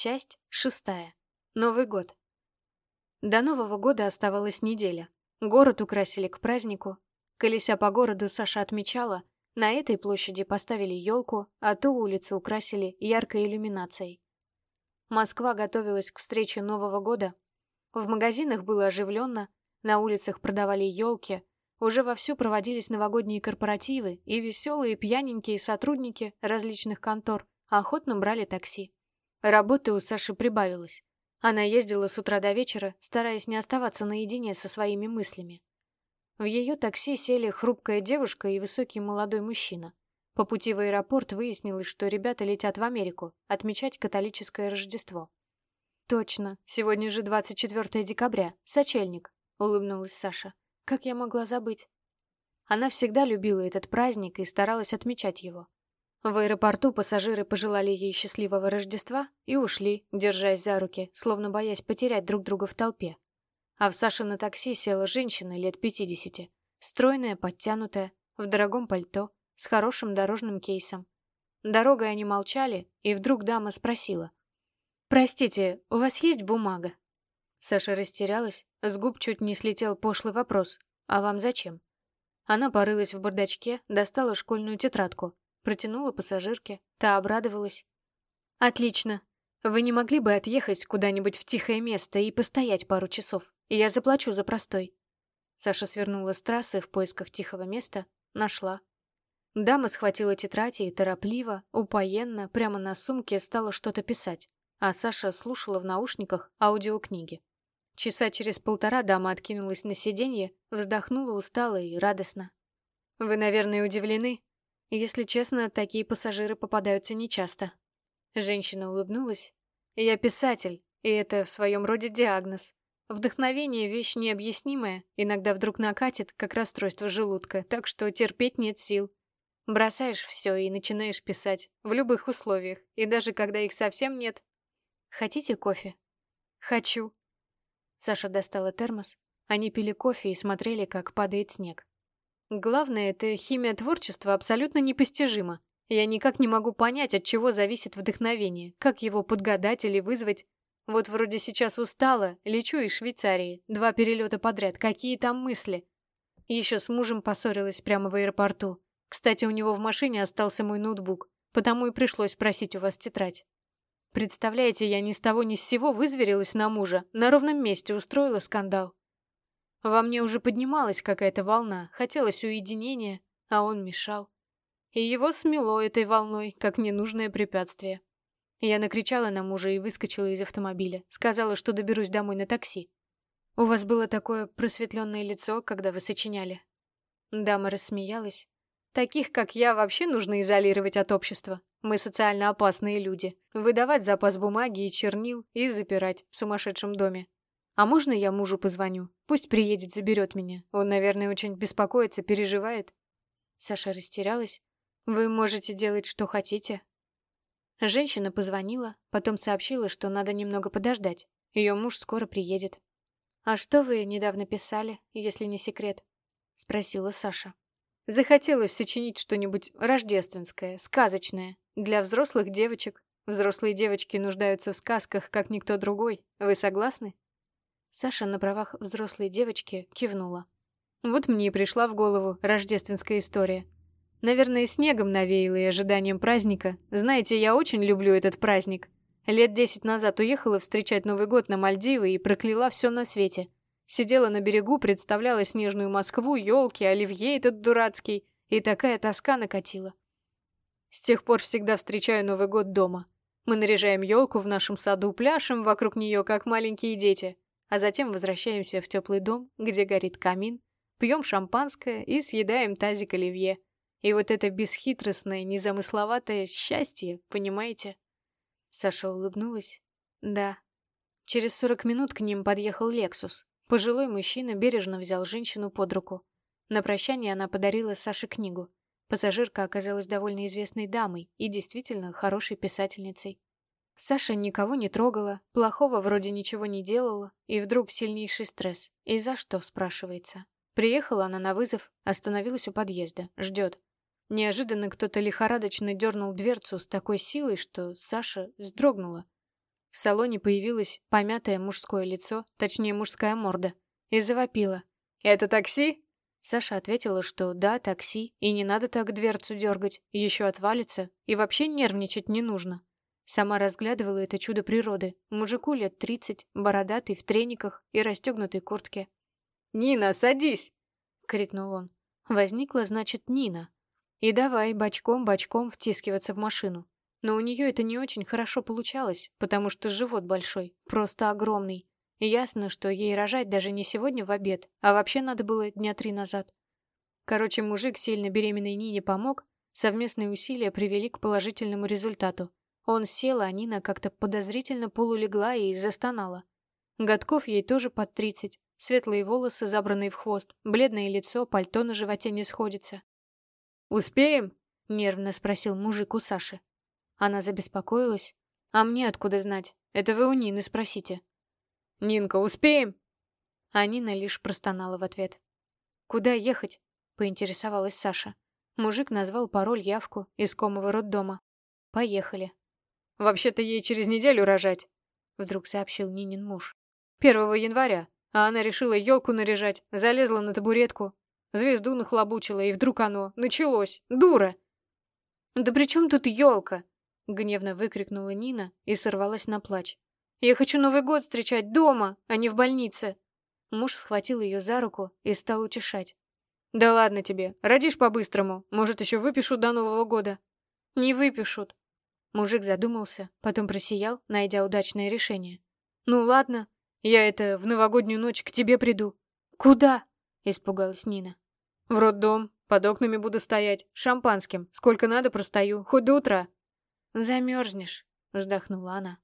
Часть шестая. Новый год. До Нового года оставалась неделя. Город украсили к празднику. Колеся по городу, Саша отмечала, на этой площади поставили елку, а ту улицу украсили яркой иллюминацией. Москва готовилась к встрече Нового года. В магазинах было оживленно, на улицах продавали елки, уже вовсю проводились новогодние корпоративы, и веселые пьяненькие сотрудники различных контор охотно брали такси. Работы у Саши прибавилось. Она ездила с утра до вечера, стараясь не оставаться наедине со своими мыслями. В ее такси сели хрупкая девушка и высокий молодой мужчина. По пути в аэропорт выяснилось, что ребята летят в Америку отмечать католическое Рождество. «Точно, сегодня же 24 декабря, сочельник», — улыбнулась Саша. «Как я могла забыть?» Она всегда любила этот праздник и старалась отмечать его. В аэропорту пассажиры пожелали ей счастливого Рождества и ушли, держась за руки, словно боясь потерять друг друга в толпе. А в Саше на такси села женщина лет пятидесяти, стройная, подтянутая, в дорогом пальто, с хорошим дорожным кейсом. Дорогой они молчали, и вдруг дама спросила. «Простите, у вас есть бумага?» Саша растерялась, с губ чуть не слетел пошлый вопрос. «А вам зачем?» Она порылась в бардачке, достала школьную тетрадку, Протянула пассажирке. Та обрадовалась. «Отлично. Вы не могли бы отъехать куда-нибудь в тихое место и постоять пару часов? Я заплачу за простой». Саша свернула с трассы в поисках тихого места. Нашла. Дама схватила тетрадь и торопливо, упоенно, прямо на сумке стала что-то писать, а Саша слушала в наушниках аудиокниги. Часа через полтора дама откинулась на сиденье, вздохнула устало и радостно. «Вы, наверное, удивлены, если честно, такие пассажиры попадаются нечасто. Женщина улыбнулась. Я писатель, и это в своем роде диагноз. Вдохновение — вещь необъяснимая, иногда вдруг накатит, как расстройство желудка, так что терпеть нет сил. Бросаешь все и начинаешь писать, в любых условиях, и даже когда их совсем нет. Хотите кофе? Хочу. Саша достала термос. Они пили кофе и смотрели, как падает снег. Главное, это химия творчества абсолютно непостижима. Я никак не могу понять, от чего зависит вдохновение, как его подгадать или вызвать. Вот вроде сейчас устала, лечу из Швейцарии, два перелета подряд, какие там мысли. Еще с мужем поссорилась прямо в аэропорту. Кстати, у него в машине остался мой ноутбук, потому и пришлось просить у вас тетрадь. Представляете, я ни с того ни с сего вызверилась на мужа, на ровном месте устроила скандал. Во мне уже поднималась какая-то волна, хотелось уединения, а он мешал. И его смело этой волной, как ненужное препятствие. Я накричала на мужа и выскочила из автомобиля, сказала, что доберусь домой на такси. «У вас было такое просветленное лицо, когда вы сочиняли». Дама рассмеялась. «Таких, как я, вообще нужно изолировать от общества. Мы социально опасные люди. Выдавать запас бумаги и чернил и запирать в сумасшедшем доме. А можно я мужу позвоню? Пусть приедет, заберет меня. Он, наверное, очень беспокоится, переживает. Саша растерялась. Вы можете делать, что хотите. Женщина позвонила, потом сообщила, что надо немного подождать. Ее муж скоро приедет. «А что вы недавно писали, если не секрет?» — спросила Саша. Захотелось сочинить что-нибудь рождественское, сказочное, для взрослых девочек. Взрослые девочки нуждаются в сказках, как никто другой. Вы согласны? Саша на правах взрослой девочки кивнула. Вот мне и пришла в голову рождественская история. Наверное, снегом навеяло и ожиданием праздника. Знаете, я очень люблю этот праздник. Лет десять назад уехала встречать Новый год на Мальдивы и прокляла все на свете. Сидела на берегу, представляла снежную Москву, елки, оливье этот дурацкий, и такая тоска накатила. С тех пор всегда встречаю Новый год дома. Мы наряжаем елку в нашем саду, пляшем вокруг нее, как маленькие дети а затем возвращаемся в теплый дом, где горит камин, пьем шампанское и съедаем тазик оливье. И вот это бесхитростное, незамысловатое счастье, понимаете? Саша улыбнулась. Да. Через сорок минут к ним подъехал Лексус. Пожилой мужчина бережно взял женщину под руку. На прощание она подарила Саше книгу. Пассажирка оказалась довольно известной дамой и действительно хорошей писательницей. Саша никого не трогала, плохого вроде ничего не делала, и вдруг сильнейший стресс. И за что, спрашивается? Приехала она на вызов, остановилась у подъезда, ждет. Неожиданно кто-то лихорадочно дернул дверцу с такой силой, что Саша вздрогнула. В салоне появилось помятое мужское лицо, точнее мужская морда, и завопила. «Это такси?» Саша ответила, что да, такси, и не надо так дверцу дергать, еще отвалится, и вообще нервничать не нужно. Сама разглядывала это чудо природы. Мужику лет тридцать, бородатый, в трениках и расстегнутой куртке. «Нина, садись!» — крикнул он. Возникла, значит, Нина. И давай бочком-бочком втискиваться в машину. Но у нее это не очень хорошо получалось, потому что живот большой, просто огромный. И ясно, что ей рожать даже не сегодня в обед, а вообще надо было дня три назад. Короче, мужик сильно беременной Нине помог, совместные усилия привели к положительному результату. Он сел, а Нина как-то подозрительно полулегла и застонала. Годков ей тоже под тридцать, светлые волосы, забранные в хвост, бледное лицо, пальто на животе не сходится. «Успеем?» — нервно спросил мужик у Саши. Она забеспокоилась. «А мне откуда знать? Это вы у Нины спросите». «Нинка, успеем?» А Нина лишь простонала в ответ. «Куда ехать?» — поинтересовалась Саша. Мужик назвал пароль явку искомого роддома. «Поехали». «Вообще-то ей через неделю рожать», — вдруг сообщил Нинин муж. «Первого января, а она решила елку наряжать, залезла на табуретку, звезду нахлобучила, и вдруг оно началось. Дура!» «Да при чем тут елка?» — гневно выкрикнула Нина и сорвалась на плач. Я хочу Новый год встречать дома, а не в больнице. Муж схватил ее за руку и стал утешать. Да ладно тебе, родишь по-быстрому, может, еще выпишут до Нового года. Не выпишут. Мужик задумался, потом просиял, найдя удачное решение. Ну ладно, я это в новогоднюю ночь к тебе приду. Куда? Испугалась Нина. В роддом, под окнами буду стоять, шампанским, сколько надо простою, хоть до утра. Замерзнешь, вздохнула она.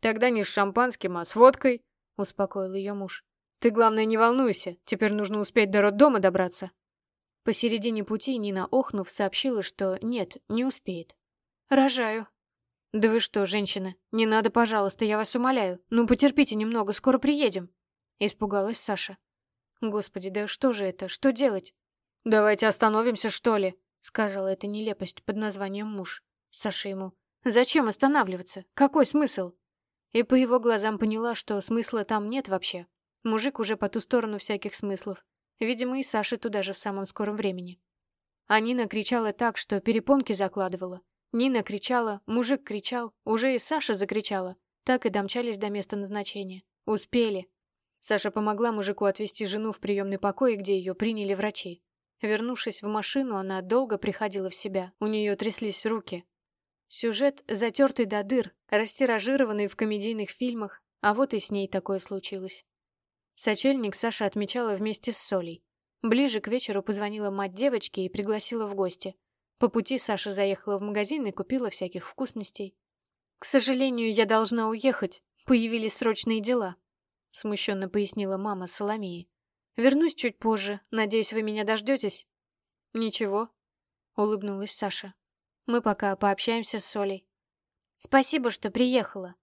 «Тогда не с шампанским, а с водкой», — успокоил ее муж. «Ты, главное, не волнуйся, теперь нужно успеть до роддома добраться». Посередине пути Нина, охнув, сообщила, что нет, не успеет. «Рожаю». «Да вы что, женщина, не надо, пожалуйста, я вас умоляю. Ну, потерпите немного, скоро приедем». Испугалась Саша. «Господи, да что же это, что делать?» «Давайте остановимся, что ли?» — сказала эта нелепость под названием муж. Саша ему. «Зачем останавливаться? Какой смысл?» И по его глазам поняла, что смысла там нет вообще. Мужик уже по ту сторону всяких смыслов. Видимо, и Саша туда же в самом скором времени. А Нина кричала так, что перепонки закладывала. Нина кричала, мужик кричал, уже и Саша закричала. Так и домчались до места назначения. Успели. Саша помогла мужику отвезти жену в приемный покой, где ее приняли врачи. Вернувшись в машину, она долго приходила в себя. У нее тряслись руки. Сюжет затертый до дыр, растиражированный в комедийных фильмах, а вот и с ней такое случилось. Сочельник Саша отмечала вместе с Солей. Ближе к вечеру позвонила мать девочки и пригласила в гости. По пути Саша заехала в магазин и купила всяких вкусностей. «К сожалению, я должна уехать. Появились срочные дела», — смущенно пояснила мама Соломеи. «Вернусь чуть позже. Надеюсь, вы меня дождетесь?» «Ничего», — улыбнулась Саша. Мы пока пообщаемся с Солей. Спасибо, что приехала,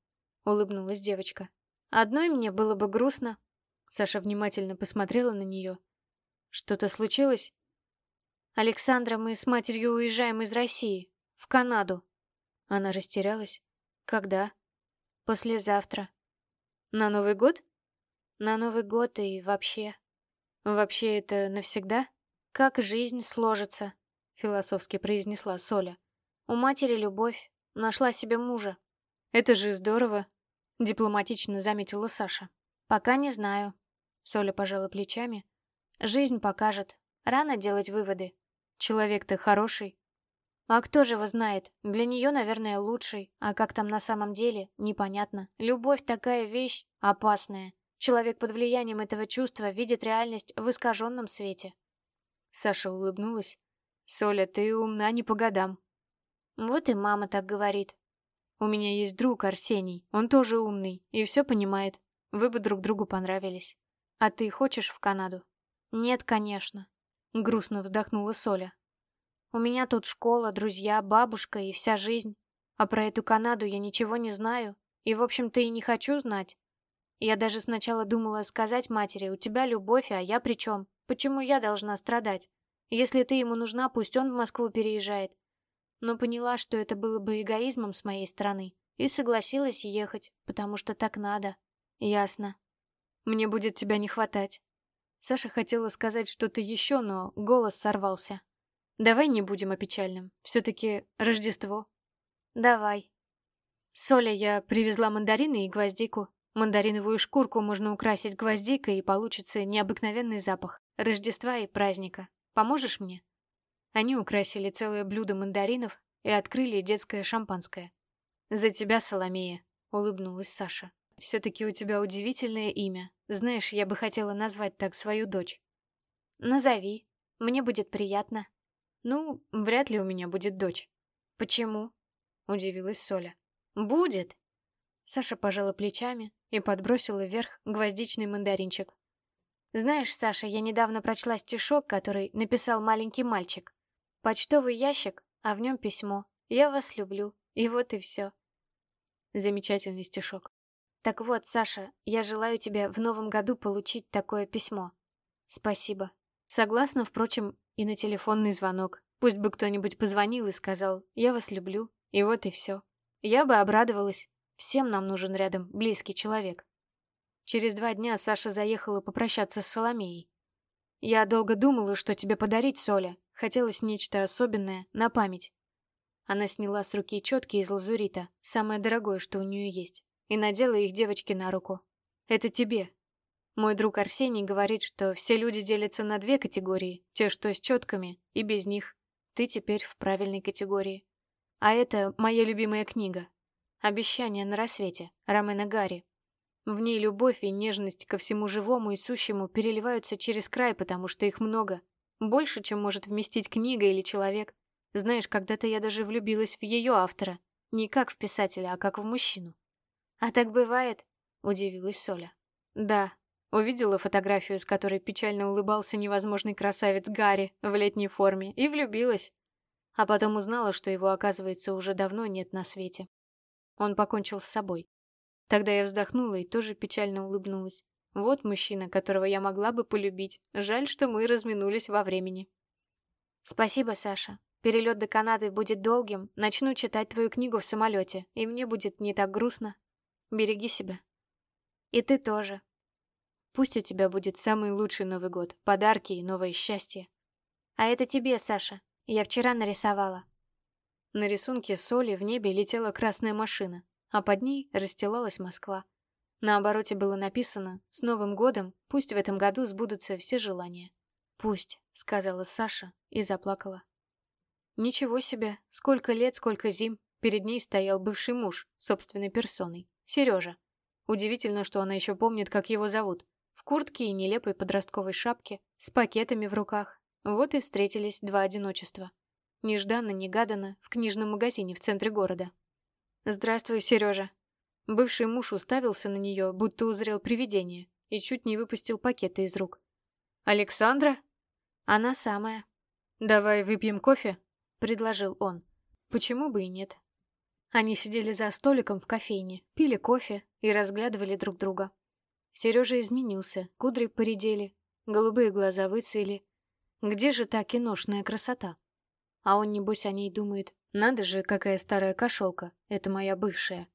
улыбнулась девочка. Одной мне было бы грустно. Саша внимательно посмотрела на нее. Что-то случилось? Александра, мы с матерью уезжаем из России, в Канаду. Она растерялась. Когда? Послезавтра. На Новый год? На Новый год и вообще. Вообще это навсегда? Как жизнь сложится, философски произнесла Соля. У матери любовь. Нашла себе мужа. Это же здорово, дипломатично заметила Саша. Пока не знаю. Соля пожала плечами. Жизнь покажет. Рано делать выводы. Человек-то хороший. А кто же его знает? Для нее, наверное, лучший. А как там на самом деле, непонятно. Любовь такая вещь опасная. Человек под влиянием этого чувства видит реальность в искаженном свете. Саша улыбнулась. «Соля, ты умна не по годам. Вот и мама так говорит. У меня есть друг Арсений, он тоже умный и все понимает. Вы бы друг другу понравились. А ты хочешь в Канаду? Нет, конечно. Грустно вздохнула Соля. У меня тут школа, друзья, бабушка и вся жизнь. А про эту Канаду я ничего не знаю. И, в общем-то, и не хочу знать. Я даже сначала думала сказать матери, у тебя любовь, а я при чем? Почему я должна страдать? Если ты ему нужна, пусть он в Москву переезжает но поняла, что это было бы эгоизмом с моей стороны, и согласилась ехать, потому что так надо. Ясно. Мне будет тебя не хватать. Саша хотела сказать что-то еще, но голос сорвался. Давай не будем о печальном. Все-таки Рождество. Давай. Соля, я привезла мандарины и гвоздику. Мандариновую шкурку можно украсить гвоздикой, и получится необыкновенный запах Рождества и праздника. Поможешь мне? Они украсили целое блюдо мандаринов и открыли детское шампанское. «За тебя, Соломея», — улыбнулась Саша. «Все-таки у тебя удивительное имя. Знаешь, я бы хотела назвать так свою дочь». «Назови. Мне будет приятно». «Ну, вряд ли у меня будет дочь». «Почему?» — удивилась Соля. «Будет!» Саша пожала плечами и подбросила вверх гвоздичный мандаринчик. «Знаешь, Саша, я недавно прочла стишок, который написал маленький мальчик. Почтовый ящик, а в нем письмо. Я вас люблю. И вот и все». Замечательный стишок. «Так вот, Саша, я желаю тебе в новом году получить такое письмо. Спасибо. Согласна, впрочем, и на телефонный звонок. Пусть бы кто-нибудь позвонил и сказал «Я вас люблю», и вот и все. Я бы обрадовалась. Всем нам нужен рядом близкий человек. Через два дня Саша заехала попрощаться с Соломеей. «Я долго думала, что тебе подарить, Соля. Хотелось нечто особенное, на память». Она сняла с руки четки из лазурита, самое дорогое, что у нее есть, и надела их девочке на руку. «Это тебе, мой друг Арсений говорит, что все люди делятся на две категории, те, что с четками, и без них. Ты теперь в правильной категории. А это моя любимая книга. «Обещание на рассвете» Ромена Гарри. В ней любовь и нежность ко всему живому и сущему переливаются через край, потому что их много. Больше, чем может вместить книга или человек. Знаешь, когда-то я даже влюбилась в ее автора. Не как в писателя, а как в мужчину. «А так бывает?» — удивилась Соля. «Да, Увидела фотографию, с которой печально улыбался невозможный красавец Гарри в летней форме, и влюбилась. А потом узнала, что его, оказывается, уже давно нет на свете. Он покончил с собой. Тогда я вздохнула и тоже печально улыбнулась. Вот мужчина, которого я могла бы полюбить. Жаль, что мы разминулись во времени. Спасибо, Саша. Перелет до Канады будет долгим. Начну читать твою книгу в самолете, и мне будет не так грустно. Береги себя. И ты тоже. Пусть у тебя будет самый лучший Новый год, подарки и новое счастье. А это тебе, Саша. Я вчера нарисовала. На рисунке соли в небе летела красная машина, а под ней расстилалась Москва. На обороте было написано «С Новым годом, пусть в этом году сбудутся все желания». «Пусть», — сказала Саша и заплакала. Ничего себе, сколько лет, сколько зим. Перед ней стоял бывший муж, собственной персоной, Сережа. Удивительно, что она еще помнит, как его зовут в куртке и нелепой подростковой шапке, с пакетами в руках. Вот и встретились два одиночества. Нежданно-негаданно в книжном магазине в центре города. «Здравствуй, Сережа». Бывший муж уставился на нее, будто узрел привидение, и чуть не выпустил пакеты из рук. «Александра?» «Она самая». «Давай выпьем кофе?» — предложил он. «Почему бы и нет?» Они сидели за столиком в кофейне, пили кофе и разглядывали друг друга. Сережа изменился, кудри поредели, голубые глаза выцвели. Где же та киношная красота? А он, небось, о ней думает. Надо же, какая старая кошелка. Это моя бывшая.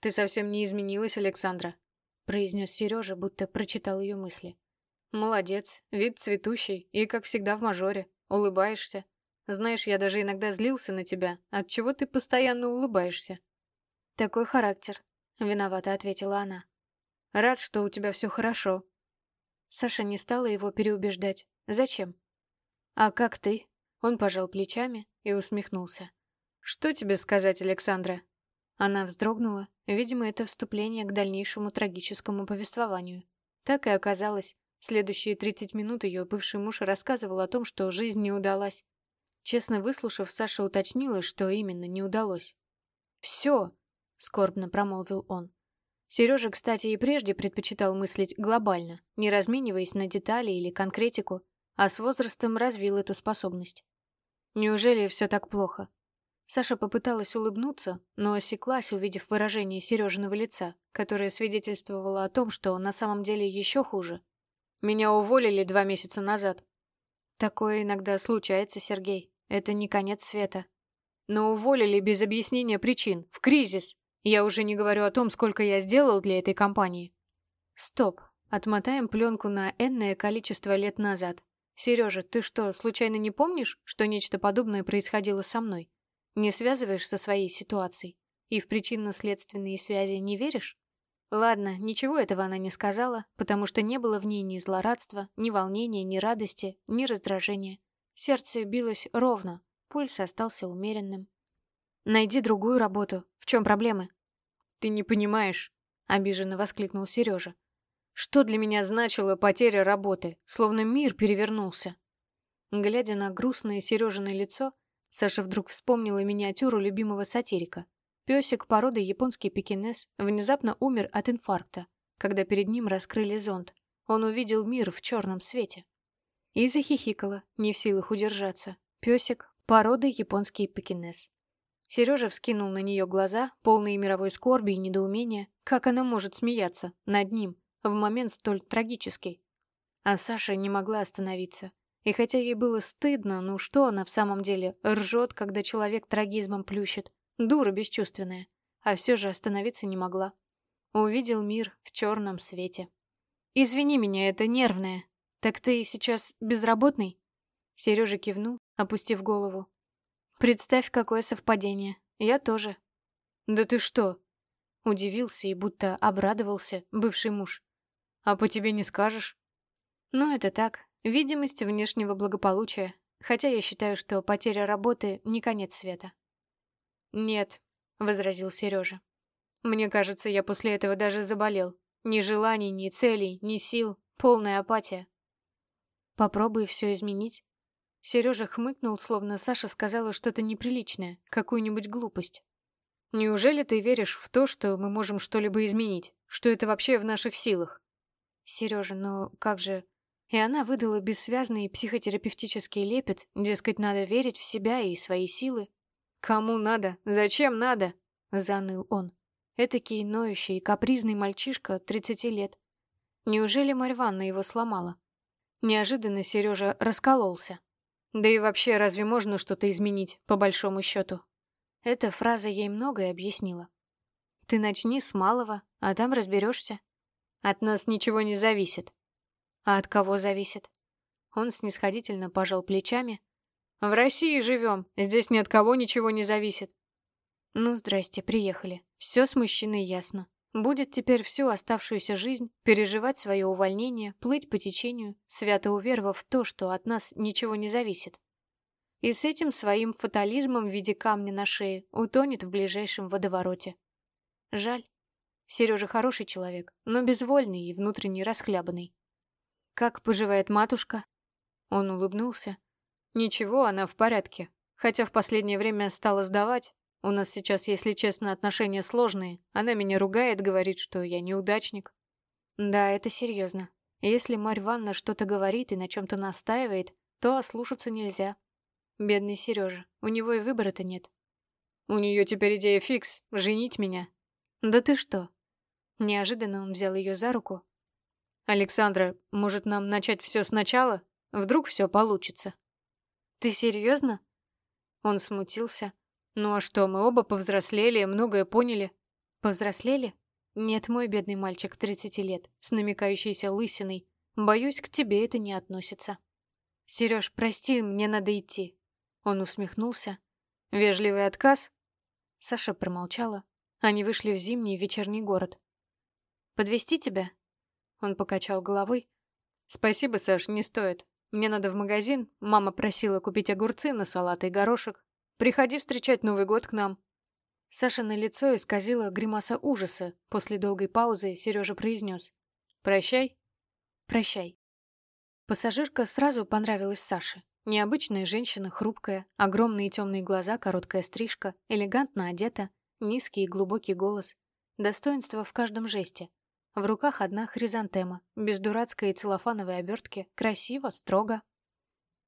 «Ты совсем не изменилась, Александра», — произнес Сережа, будто прочитал ее мысли. «Молодец, вид цветущий и, как всегда, в мажоре. Улыбаешься. Знаешь, я даже иногда злился на тебя. Отчего ты постоянно улыбаешься?» «Такой характер», — виновато ответила она. Рад, что у тебя все хорошо». Саша не стала его переубеждать. «Зачем?» «А как ты?» Он пожал плечами и усмехнулся. «Что тебе сказать, Александра?» Она вздрогнула. Видимо, это вступление к дальнейшему трагическому повествованию. Так и оказалось. Следующие 30 минут ее бывший муж рассказывал о том, что жизнь не удалась. Честно выслушав, Саша уточнила, что именно не удалось. «Все!» — скорбно промолвил он. Сережа, кстати, и прежде предпочитал мыслить глобально, не размениваясь на детали или конкретику, а с возрастом развил эту способность. Неужели все так плохо? Саша попыталась улыбнуться, но осеклась, увидев выражение Сережиного лица, которое свидетельствовало о том, что на самом деле еще хуже. «Меня уволили два месяца назад». «Такое иногда случается, Сергей. Это не конец света». «Но уволили без объяснения причин, в кризис. Я уже не говорю о том, сколько я сделал для этой компании. Стоп. Отмотаем пленку на энное количество лет назад. Сережа, ты что, случайно не помнишь, что нечто подобное происходило со мной? Не связываешь со своей ситуацией? И в причинно-следственные связи не веришь? Ладно, ничего этого она не сказала, потому что не было в ней ни злорадства, ни волнения, ни радости, ни раздражения. Сердце билось ровно, пульс остался умеренным. «Найди другую работу. В чем проблемы?» «Ты не понимаешь», — обиженно воскликнул Сережа. «Что для меня значила потеря работы? Словно мир перевернулся». Глядя на грустное Сережиное лицо, Саша вдруг вспомнила миниатюру любимого сатирика. Песик породы японский пекинес внезапно умер от инфаркта, когда перед ним раскрыли зонт. Он увидел мир в черном свете. И захихикала, не в силах удержаться. Песик породы японский пекинес. Сережа вскинул на нее глаза, полные мировой скорби и недоумения. Как она может смеяться над ним в момент столь трагический? А Саша не могла остановиться. И хотя ей было стыдно, ну что она в самом деле ржет, когда человек трагизмом плющит? Дура бесчувственная. А все же остановиться не могла. Увидел мир в черном свете. «Извини меня, это нервное. Так ты сейчас безработный?» Сережа кивнул, опустив голову. Представь, какое совпадение. Я тоже. Да ты что? Удивился и будто обрадовался бывший муж. А по тебе не скажешь? Ну, это так. Видимость внешнего благополучия. Хотя я считаю, что потеря работы не конец света. Нет, возразил Сережа. Мне кажется, я после этого даже заболел. Ни желаний, ни целей, ни сил. Полная апатия. Попробуй все изменить. Сережа хмыкнул, словно Саша сказала что-то неприличное, какую-нибудь глупость. «Неужели ты веришь в то, что мы можем что-либо изменить? Что это вообще в наших силах?» «Сережа, но как же...» И она выдала бессвязный психотерапевтический лепет, дескать, надо верить в себя и свои силы. «Кому надо? Зачем надо?» — заныл он. Этакий ноющий, капризный мальчишка, 30 лет. Неужели Марь его сломала? Неожиданно Сережа раскололся. Да и вообще, разве можно что-то изменить, по большому счету? Эта фраза ей многое объяснила. Ты начни с малого, а там разберешься. От нас ничего не зависит. А от кого зависит? Он снисходительно пожал плечами. В России живем, здесь ни от кого ничего не зависит. Ну, здрасте, приехали. Все с мужчиной ясно. Будет теперь всю оставшуюся жизнь переживать свое увольнение, плыть по течению, свято уверовав в то, что от нас ничего не зависит. И с этим своим фатализмом в виде камня на шее утонет в ближайшем водовороте. Жаль. Сережа хороший человек, но безвольный и внутренне расхлябанный. «Как поживает матушка?» Он улыбнулся. «Ничего, она в порядке. Хотя в последнее время стала сдавать, у нас сейчас, если честно, отношения сложные. Она меня ругает, говорит, что я неудачник. Да, это серьезно. Если Марь Ванна что-то говорит и на чем-то настаивает, то ослушаться нельзя. Бедный Сережа, у него и выбора-то нет. У нее теперь идея фикс — женить меня. Да ты что? Неожиданно он взял ее за руку. Александра, может нам начать все сначала? Вдруг все получится. Ты серьезно? Он смутился, ну а что, мы оба повзрослели, многое поняли. Повзрослели? Нет, мой бедный мальчик 30 лет, с намекающейся лысиной. Боюсь, к тебе это не относится. Сереж, прости, мне надо идти. Он усмехнулся. Вежливый отказ? Саша промолчала. Они вышли в зимний вечерний город. Подвести тебя? Он покачал головой. Спасибо, Саш, не стоит. Мне надо в магазин. Мама просила купить огурцы на салат и горошек. Приходи встречать Новый год к нам». Саша на лицо исказила гримаса ужаса. После долгой паузы Сережа произнес. «Прощай». «Прощай». Пассажирка сразу понравилась Саше. Необычная женщина, хрупкая, огромные темные глаза, короткая стрижка, элегантно одета, низкий и глубокий голос. Достоинство в каждом жесте. В руках одна хризантема, без дурацкой и целлофановой обертки, красиво, строго.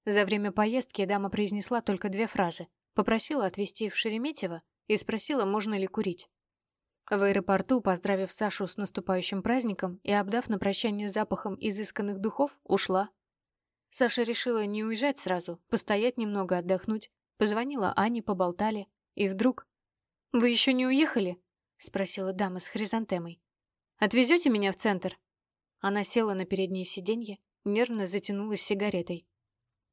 За время поездки дама произнесла только две фразы. Попросила отвезти в Шереметьево и спросила, можно ли курить. В аэропорту, поздравив Сашу с наступающим праздником и обдав на прощание запахом изысканных духов, ушла. Саша решила не уезжать сразу, постоять немного, отдохнуть. Позвонила Ане, поболтали. И вдруг... «Вы еще не уехали?» — спросила дама с хризантемой. «Отвезете меня в центр?» Она села на переднее сиденье, нервно затянулась сигаретой.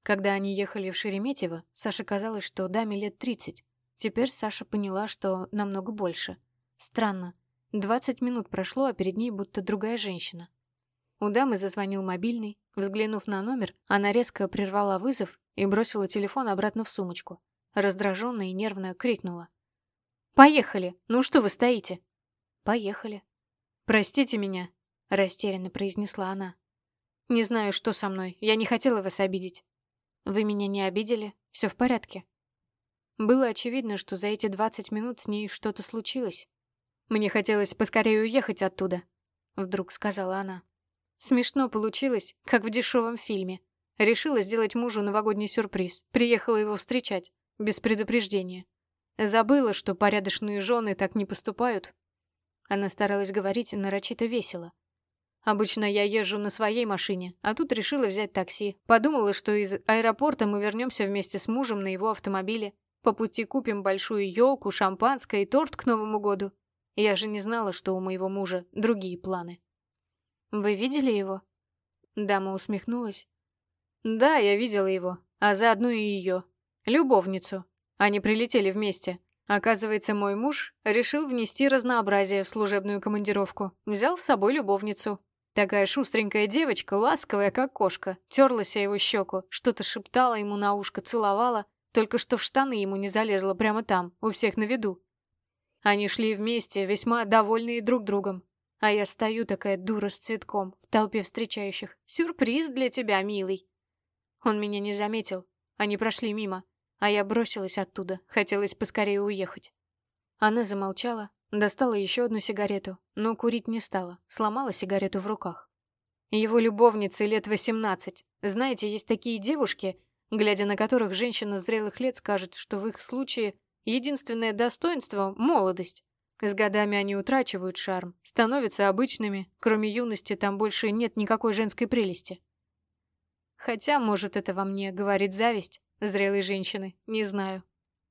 Когда они ехали в Шереметьево, Саше казалось, что даме лет тридцать. Теперь Саша поняла, что намного больше. Странно. Двадцать минут прошло, а перед ней будто другая женщина. У дамы зазвонил мобильный. Взглянув на номер, она резко прервала вызов и бросила телефон обратно в сумочку. Раздраженно и нервно крикнула. «Поехали! Ну что вы стоите?» «Поехали». «Простите меня», — растерянно произнесла она. «Не знаю, что со мной. Я не хотела вас обидеть». «Вы меня не обидели? Все в порядке». Было очевидно, что за эти двадцать минут с ней что-то случилось. «Мне хотелось поскорее уехать оттуда», — вдруг сказала она. Смешно получилось, как в дешевом фильме. Решила сделать мужу новогодний сюрприз. Приехала его встречать, без предупреждения. Забыла, что порядочные жены так не поступают. Она старалась говорить нарочито весело. Обычно я езжу на своей машине, а тут решила взять такси. Подумала, что из аэропорта мы вернемся вместе с мужем на его автомобиле. По пути купим большую елку, шампанское и торт к Новому году. Я же не знала, что у моего мужа другие планы. «Вы видели его?» Дама усмехнулась. «Да, я видела его, а заодно и ее. Любовницу. Они прилетели вместе. Оказывается, мой муж решил внести разнообразие в служебную командировку. Взял с собой любовницу. Такая шустренькая девочка, ласковая, как кошка, терлась о его щеку, что-то шептала ему на ушко, целовала, только что в штаны ему не залезла прямо там, у всех на виду. Они шли вместе, весьма довольные друг другом. А я стою такая дура с цветком в толпе встречающих. Сюрприз для тебя, милый. Он меня не заметил. Они прошли мимо. А я бросилась оттуда. Хотелось поскорее уехать. Она замолчала, достала еще одну сигарету, но курить не стала. Сломала сигарету в руках. Его любовнице лет восемнадцать. Знаете, есть такие девушки, глядя на которых женщина зрелых лет скажет, что в их случае единственное достоинство — молодость. С годами они утрачивают шарм, становятся обычными, кроме юности там больше нет никакой женской прелести. Хотя, может, это во мне говорит зависть зрелой женщины, не знаю.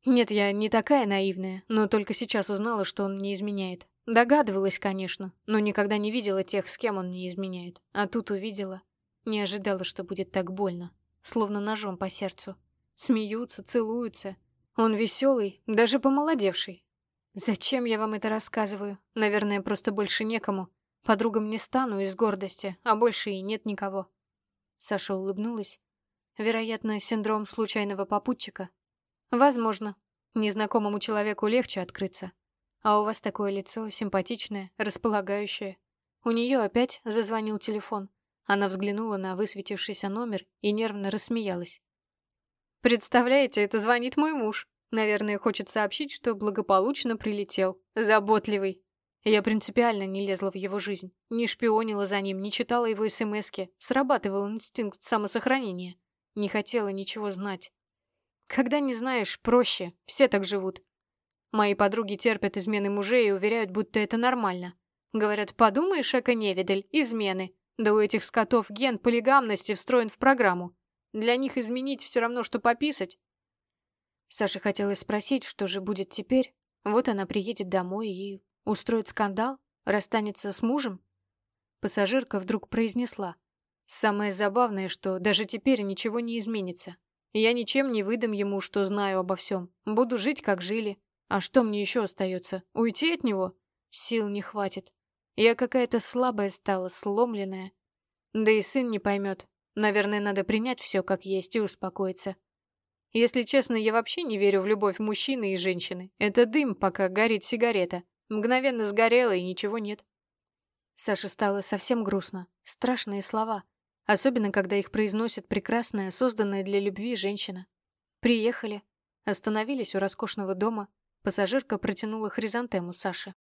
Нет, я не такая наивная, но только сейчас узнала, что он не изменяет. Догадывалась, конечно, но никогда не видела тех, с кем он не изменяет. А тут увидела. Не ожидала, что будет так больно. Словно ножом по сердцу. Смеются, целуются. Он веселый, даже помолодевший. Зачем я вам это рассказываю? Наверное, просто больше некому. Подругам не стану из гордости, а больше и нет никого. Саша улыбнулась. Вероятно, синдром случайного попутчика. Возможно. Незнакомому человеку легче открыться. А у вас такое лицо симпатичное, располагающее. У нее опять зазвонил телефон. Она взглянула на высветившийся номер и нервно рассмеялась. «Представляете, это звонит мой муж. Наверное, хочет сообщить, что благополучно прилетел. Заботливый. Я принципиально не лезла в его жизнь. Не шпионила за ним, не читала его смски. Срабатывал инстинкт самосохранения. Не хотела ничего знать. Когда не знаешь, проще. Все так живут. Мои подруги терпят измены мужей и уверяют, будто это нормально. Говорят, подумаешь, эко-невидаль, измены. Да у этих скотов ген полигамности встроен в программу. Для них изменить все равно, что пописать. Саше хотелось спросить, что же будет теперь. Вот она приедет домой и устроит скандал, расстанется с мужем. Пассажирка вдруг произнесла. «Самое забавное, что даже теперь ничего не изменится. Я ничем не выдам ему, что знаю обо всем. Буду жить, как жили. А что мне еще остается? Уйти от него? Сил не хватит. Я какая-то слабая стала, сломленная. Да и сын не поймет. Наверное, надо принять все как есть и успокоиться. Если честно, я вообще не верю в любовь мужчины и женщины. Это дым, пока горит сигарета. Мгновенно сгорела, и ничего нет. Саше стало совсем грустно. Страшные слова. Особенно, когда их произносит прекрасная, созданная для любви женщина. Приехали. Остановились у роскошного дома. Пассажирка протянула хризантему Саше.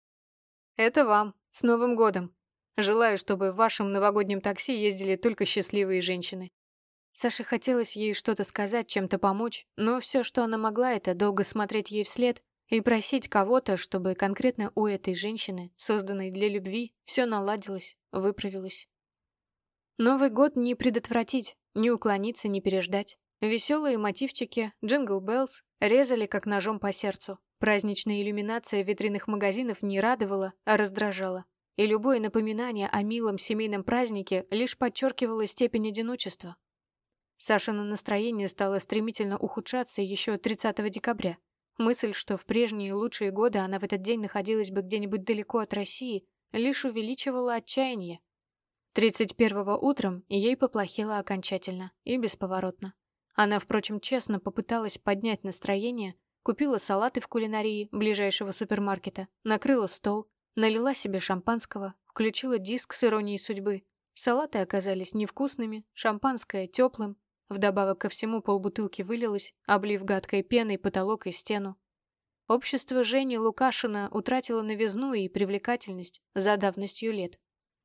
«Это вам. С Новым годом. Желаю, чтобы в вашем новогоднем такси ездили только счастливые женщины. Саше хотелось ей что-то сказать, чем-то помочь, но все, что она могла, это долго смотреть ей вслед и просить кого-то, чтобы конкретно у этой женщины, созданной для любви, все наладилось, выправилось. Новый год не предотвратить, не уклониться, не переждать. Веселые мотивчики, джингл беллс резали как ножом по сердцу. Праздничная иллюминация витринных магазинов не радовала, а раздражала. И любое напоминание о милом семейном празднике лишь подчеркивало степень одиночества. Сашино настроение стало стремительно ухудшаться еще 30 декабря. Мысль, что в прежние лучшие годы она в этот день находилась бы где-нибудь далеко от России, лишь увеличивала отчаяние. 31-го утром ей поплохело окончательно и бесповоротно. Она, впрочем, честно попыталась поднять настроение, купила салаты в кулинарии ближайшего супермаркета, накрыла стол, налила себе шампанского, включила диск с иронией судьбы. Салаты оказались невкусными, шампанское теплым, вдобавок ко всему полбутылки вылилось, облив гадкой пеной потолок и стену. Общество Жени Лукашина утратило новизну и привлекательность за давностью лет.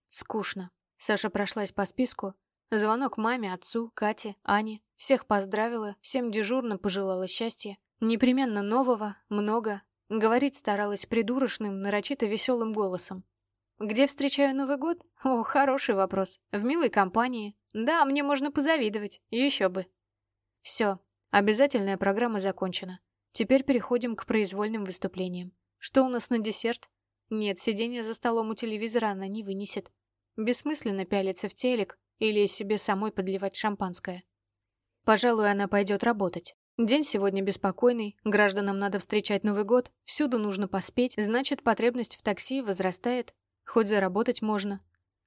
Скучно. Саша прошлась по списку. Звонок маме, отцу, Кате, Ане. Всех поздравила, всем дежурно пожелала счастья. Непременно нового, много. Говорить старалась придурочным, нарочито веселым голосом. Где встречаю Новый год? О, хороший вопрос. В милой компании. Да, мне можно позавидовать. Еще бы. Все. Обязательная программа закончена. Теперь переходим к произвольным выступлениям. Что у нас на десерт? Нет, сидение за столом у телевизора она не вынесет. Бессмысленно пялиться в телек или себе самой подливать шампанское. Пожалуй, она пойдет работать. День сегодня беспокойный, гражданам надо встречать Новый год, всюду нужно поспеть, значит, потребность в такси возрастает, хоть заработать можно.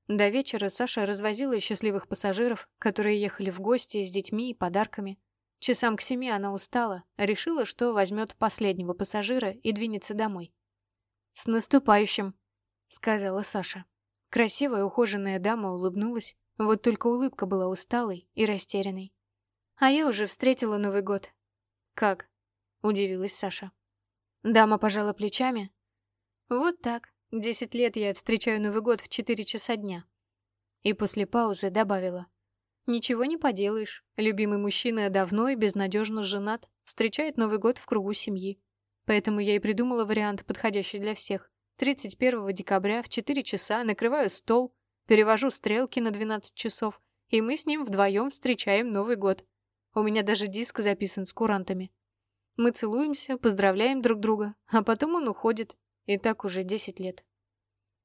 До вечера Саша развозила счастливых пассажиров, которые ехали в гости с детьми и подарками. Часам к семи она устала, решила, что возьмет последнего пассажира и двинется домой. «С наступающим!» — сказала Саша. Красивая ухоженная дама улыбнулась, вот только улыбка была усталой и растерянной. А я уже встретила Новый год. Как? Удивилась Саша. Дама пожала плечами. Вот так. Десять лет я встречаю Новый год в четыре часа дня. И после паузы добавила. Ничего не поделаешь. Любимый мужчина давно и безнадежно женат, встречает Новый год в кругу семьи. Поэтому я и придумала вариант, подходящий для всех. 31 декабря в 4 часа накрываю стол, перевожу стрелки на 12 часов, и мы с ним вдвоем встречаем Новый год. У меня даже диск записан с курантами. Мы целуемся, поздравляем друг друга, а потом он уходит. И так уже 10 лет.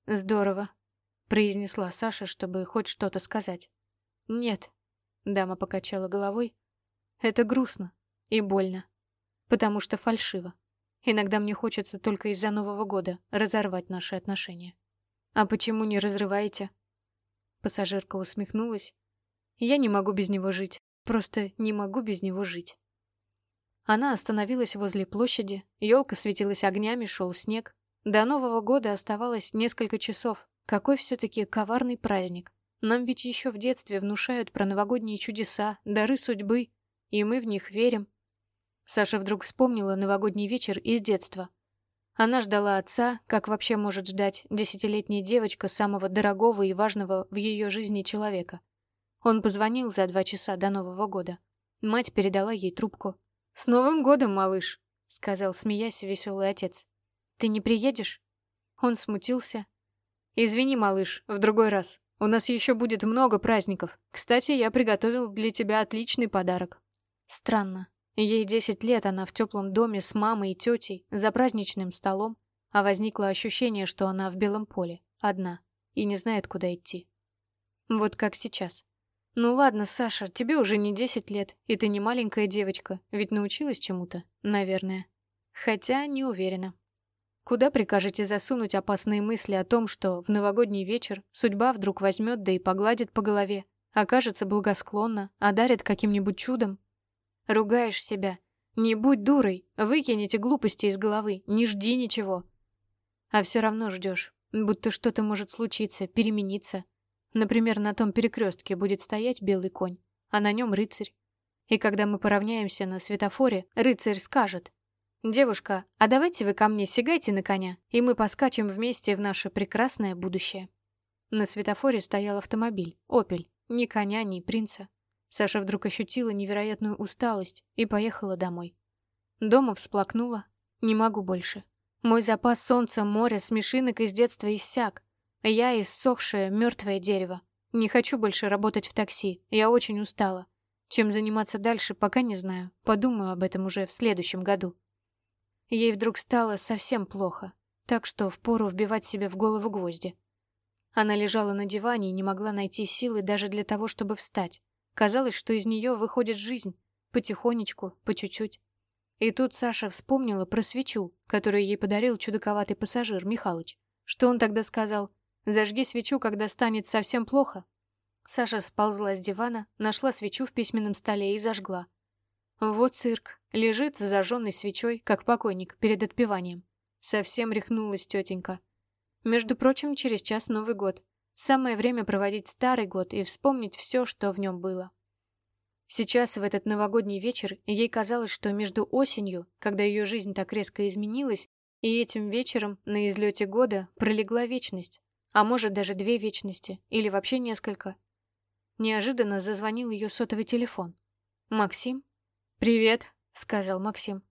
«Здорово», — произнесла Саша, чтобы хоть что-то сказать. «Нет», — дама покачала головой, — «это грустно и больно, потому что фальшиво». Иногда мне хочется только из-за Нового года разорвать наши отношения. А почему не разрываете? Пассажирка усмехнулась. Я не могу без него жить. Просто не могу без него жить. Она остановилась возле площади, елка светилась огнями, шел снег. До Нового года оставалось несколько часов. Какой все-таки коварный праздник. Нам ведь еще в детстве внушают про новогодние чудеса, дары судьбы, и мы в них верим. Саша вдруг вспомнила новогодний вечер из детства. Она ждала отца, как вообще может ждать десятилетняя девочка самого дорогого и важного в ее жизни человека. Он позвонил за два часа до Нового года. Мать передала ей трубку. «С Новым годом, малыш!» — сказал, смеясь, веселый отец. «Ты не приедешь?» Он смутился. «Извини, малыш, в другой раз. У нас еще будет много праздников. Кстати, я приготовил для тебя отличный подарок». Странно. Ей десять лет, она в теплом доме с мамой и тетей, за праздничным столом, а возникло ощущение, что она в белом поле, одна, и не знает, куда идти. Вот как сейчас. Ну ладно, Саша, тебе уже не десять лет, и ты не маленькая девочка, ведь научилась чему-то, наверное. Хотя не уверена. Куда прикажете засунуть опасные мысли о том, что в новогодний вечер судьба вдруг возьмет да и погладит по голове, окажется благосклонна, одарит каким-нибудь чудом, Ругаешь себя. Не будь дурой, выкинь эти глупости из головы, не жди ничего. А все равно ждешь, будто что-то может случиться, перемениться. Например, на том перекрестке будет стоять белый конь, а на нем рыцарь. И когда мы поравняемся на светофоре, рыцарь скажет, «Девушка, а давайте вы ко мне сигайте на коня, и мы поскачем вместе в наше прекрасное будущее». На светофоре стоял автомобиль, «Опель», ни коня, ни принца. Саша вдруг ощутила невероятную усталость и поехала домой. Дома всплакнула. Не могу больше. Мой запас солнца, моря, смешинок из детства иссяк. Я иссохшее, мертвое дерево. Не хочу больше работать в такси. Я очень устала. Чем заниматься дальше, пока не знаю. Подумаю об этом уже в следующем году. ей вдруг стало совсем плохо, так что впору вбивать себе в голову гвозди. Она лежала на диване и не могла найти силы даже для того, чтобы встать. Казалось, что из нее выходит жизнь, потихонечку, по чуть-чуть. И тут Саша вспомнила про свечу, которую ей подарил чудаковатый пассажир Михалыч. Что он тогда сказал? «Зажги свечу, когда станет совсем плохо». Саша сползла с дивана, нашла свечу в письменном столе и зажгла. Вот цирк. Лежит с зажженной свечой, как покойник, перед отпеванием. Совсем рехнулась тетенька. Между прочим, через час Новый год. Самое время проводить старый год и вспомнить все, что в нем было. Сейчас, в этот новогодний вечер, ей казалось, что между осенью, когда ее жизнь так резко изменилась, и этим вечером на излете года пролегла вечность, а может даже две вечности, или вообще несколько. Неожиданно зазвонил ее сотовый телефон. «Максим?» «Привет», — сказал Максим.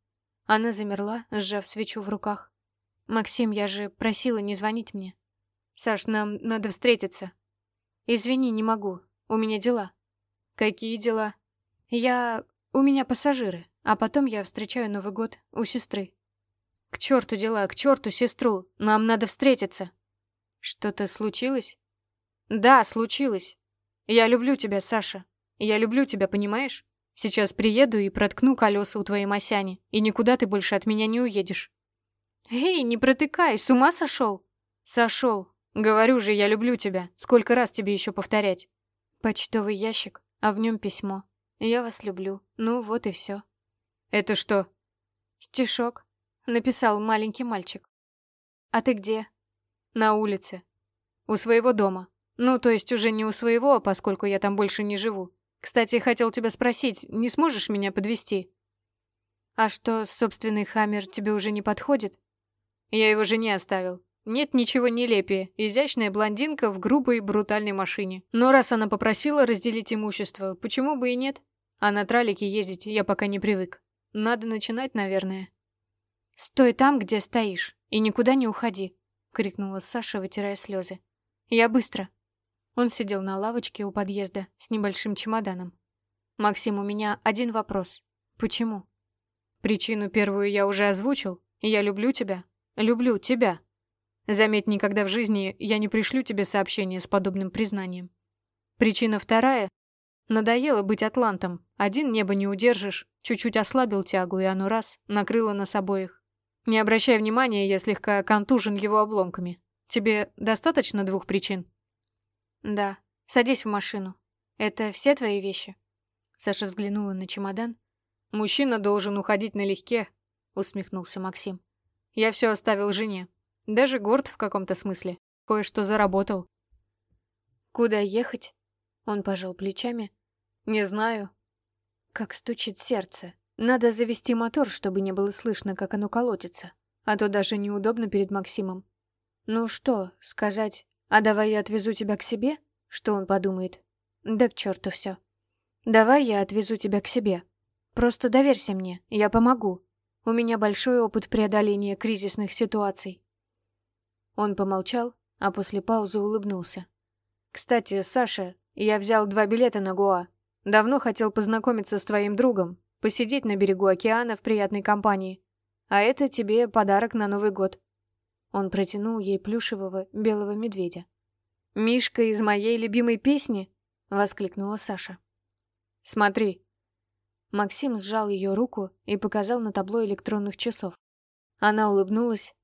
Она замерла, сжав свечу в руках. «Максим, я же просила не звонить мне. Саш, нам надо встретиться». «Извини, не могу. У меня дела». «Какие дела?» «Я... У меня пассажиры, а потом я встречаю Новый год у сестры». «К черту дела, к черту сестру. Нам надо встретиться». «Что-то случилось?» «Да, случилось. Я люблю тебя, Саша. Я люблю тебя, понимаешь? Сейчас приеду и проткну колеса у твоей Масяни, и никуда ты больше от меня не уедешь». «Эй, не протыкай, с ума сошел?» «Сошел. Говорю же, я люблю тебя. Сколько раз тебе еще повторять?» Почтовый ящик, а в нем письмо. «Я вас люблю. Ну, вот и все». «Это что?» «Стишок», — написал маленький мальчик. «А ты где?» «На улице. У своего дома. Ну, то есть уже не у своего, поскольку я там больше не живу. Кстати, хотел тебя спросить, не сможешь меня подвести? А что, собственный хаммер тебе уже не подходит? Я его жене оставил. Нет ничего нелепее. Изящная блондинка в грубой брутальной машине. Но раз она попросила разделить имущество, почему бы и нет? А на тралике ездить я пока не привык. Надо начинать, наверное. «Стой там, где стоишь, и никуда не уходи», — крикнула Саша, вытирая слезы. «Я быстро». Он сидел на лавочке у подъезда с небольшим чемоданом. «Максим, у меня один вопрос. Почему?» «Причину первую я уже озвучил. Я люблю тебя. Люблю тебя. Заметь, никогда в жизни я не пришлю тебе сообщение с подобным признанием. Причина вторая. Надоело быть атлантом. Один небо не удержишь. Чуть-чуть ослабил тягу, и оно раз, накрыло нас обоих. Не обращай внимания, я слегка контужен его обломками. Тебе достаточно двух причин?» «Да. Садись в машину. Это все твои вещи?» Саша взглянула на чемодан. «Мужчина должен уходить налегке», — усмехнулся Максим. «Я все оставил жене. Даже горд в каком-то смысле. Кое-что заработал». «Куда ехать?» Он пожал плечами. «Не знаю». Как стучит сердце. Надо завести мотор, чтобы не было слышно, как оно колотится. А то даже неудобно перед Максимом. Ну что, сказать а давай я отвезу тебя к себе? Что он подумает? Да к черту все. Давай я отвезу тебя к себе. Просто доверься мне, я помогу. У меня большой опыт преодоления кризисных ситуаций. Он помолчал, а после паузы улыбнулся. Кстати, Саша, я взял два билета на Гоа. Давно хотел познакомиться с твоим другом, посидеть на берегу океана в приятной компании. А это тебе подарок на Новый год. Он протянул ей плюшевого белого медведя. «Мишка из моей любимой песни!» — воскликнула Саша. «Смотри!» Максим сжал ее руку и показал на табло электронных часов. Она улыбнулась.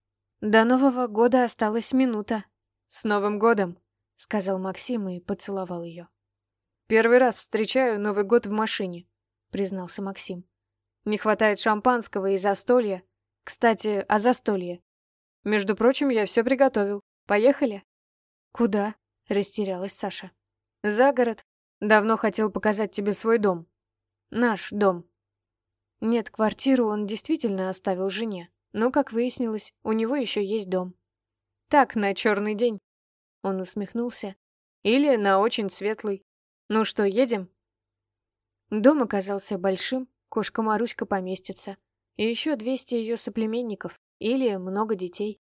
«До Нового года осталась минута». «С Новым годом!» — сказал Максим и поцеловал ее. «Первый раз встречаю Новый год в машине», — признался Максим. «Не хватает шампанского и застолья. Кстати, о застолье. Между прочим, я все приготовил. Поехали?» «Куда?» — растерялась Саша. «За город. Давно хотел показать тебе свой дом. Наш дом». Нет, квартиру он действительно оставил жене, но, как выяснилось, у него еще есть дом. «Так, на черный день». Он усмехнулся. «Или на очень светлый. Ну что, едем?» Дом оказался большим, кошка Маруська поместится. И еще двести ее соплеменников. Или много детей.